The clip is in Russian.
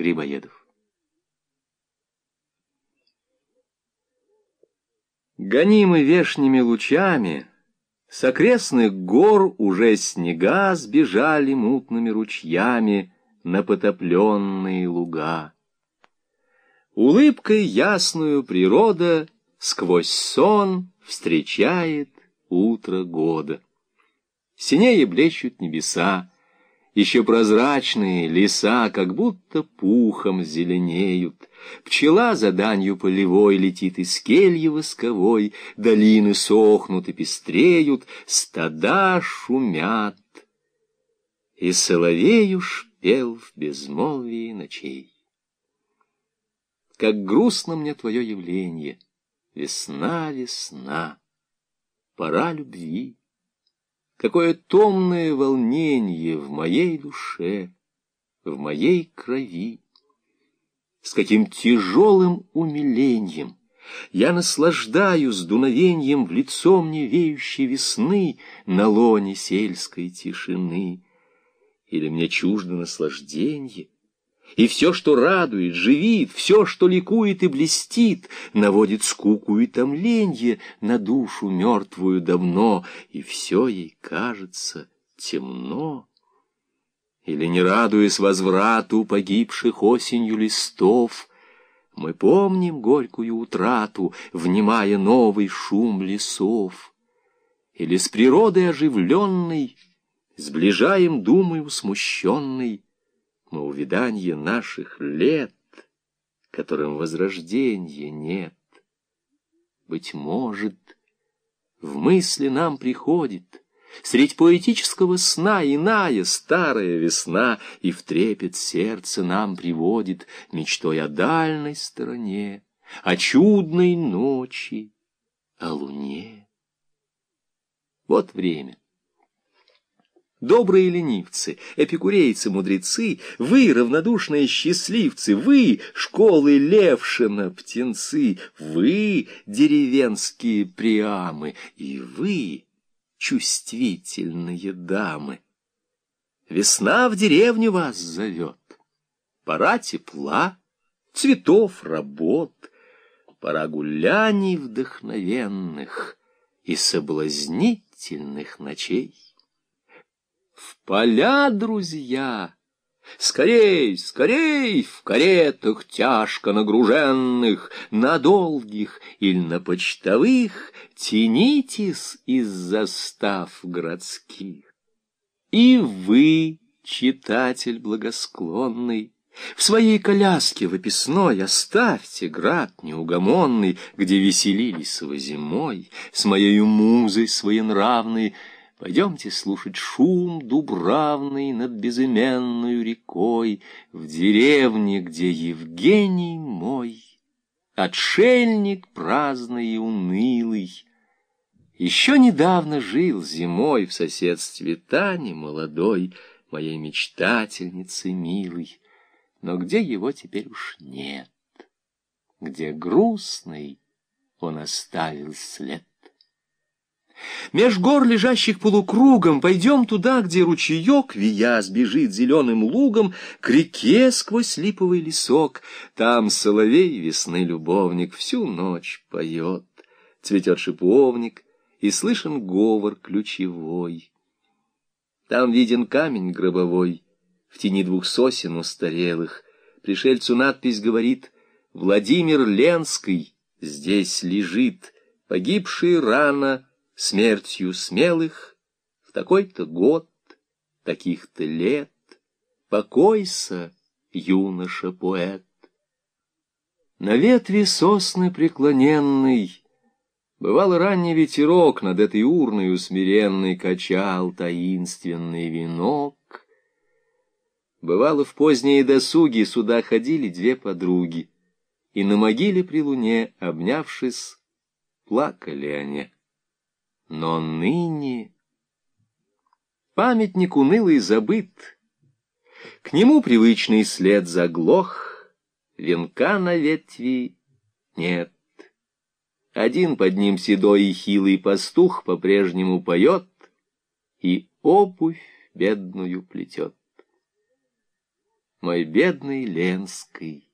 Грибоедов. Гонимы вешними лучами, С окрестных гор уже снега Сбежали мутными ручьями На потопленные луга. Улыбкой ясную природа Сквозь сон встречает утро года. Синее блещут небеса, еще прозрачные леса, как будто пухом зеленеют. Пчела за данью полевой летит из кельи восковой, долины сохнут и пестреют, стада шумят. И соловей уж пел в безмолвии ночей. Как грустно мне твое явление, весна, весна, пора любви. Какое томное волнение в моей душе, в моей крови. С каким тяжелым умилением я наслаждаюсь дуновением в лицо мне веющей весны на лоне сельской тишины. Или мне чуждо наслаждение — и все, что радует, живит, все, что ликует и блестит, наводит скуку и томленье на душу мертвую давно, и все ей кажется темно. Или, не радуясь возврату погибших осенью листов, мы помним горькую утрату, внимая новый шум лесов. Или с природой оживленной сближаем, думаю, смущенный, мы увиданье наших лет, которым возрождения нет. Быть может, в мысли нам приходит Средь поэтического сна иная старая весна И в трепет сердце нам приводит Мечтой о дальней стороне, О чудной ночи, о луне. Вот время. Добрые ленивцы, эпикурейцы-мудрецы, вы, равнодушные счастливцы, вы, школы Левшина, птенцы, вы, деревенские приамы, и вы, чувствительные дамы. Весна в деревню вас зовет, пора тепла, цветов, работ, пора гуляний вдохновенных и соблазнительных ночей. Поля, друзья! Скорей, скорей, в каретах тяжко нагруженных, На долгих или на почтовых Тянитесь из застав городских. И вы, читатель благосклонный, В своей коляске выписной Оставьте град неугомонный, Где веселились вы зимой, С моею музой своенравной, Пойдемте слушать шум дубравный над безыменной рекой В деревне, где Евгений мой, Отшельник праздный и унылый, Еще недавно жил зимой В соседстве Тани молодой, Моей мечтательницы милой, Но где его теперь уж нет, Где грустный он оставил след. Меж гор, лежащих полукругом, Пойдем туда, где ручеек, вия, сбежит зеленым лугом К реке сквозь липовый лесок. Там соловей весны любовник Всю ночь поет. Цветет шиповник, И слышен говор ключевой. Там виден камень гробовой, В тени двух сосен устарелых. Пришельцу надпись говорит «Владимир Ленский здесь лежит, погибший рано» смертью смелых в такой-то год, таких-то лет. Покойся, юноша-поэт. На ветви сосны преклоненный Бывал ранний ветерок Над этой урной усмиренной Качал таинственный венок. Бывало, в поздние досуги Сюда ходили две подруги, И на могиле при луне, обнявшись, Плакали они. Но ныне памятник унылый забыт, К нему привычный след заглох, Венка на ветви нет. Один под ним седой и хилый пастух По-прежнему поет И обувь бедную плетет. мой бедный Ленский.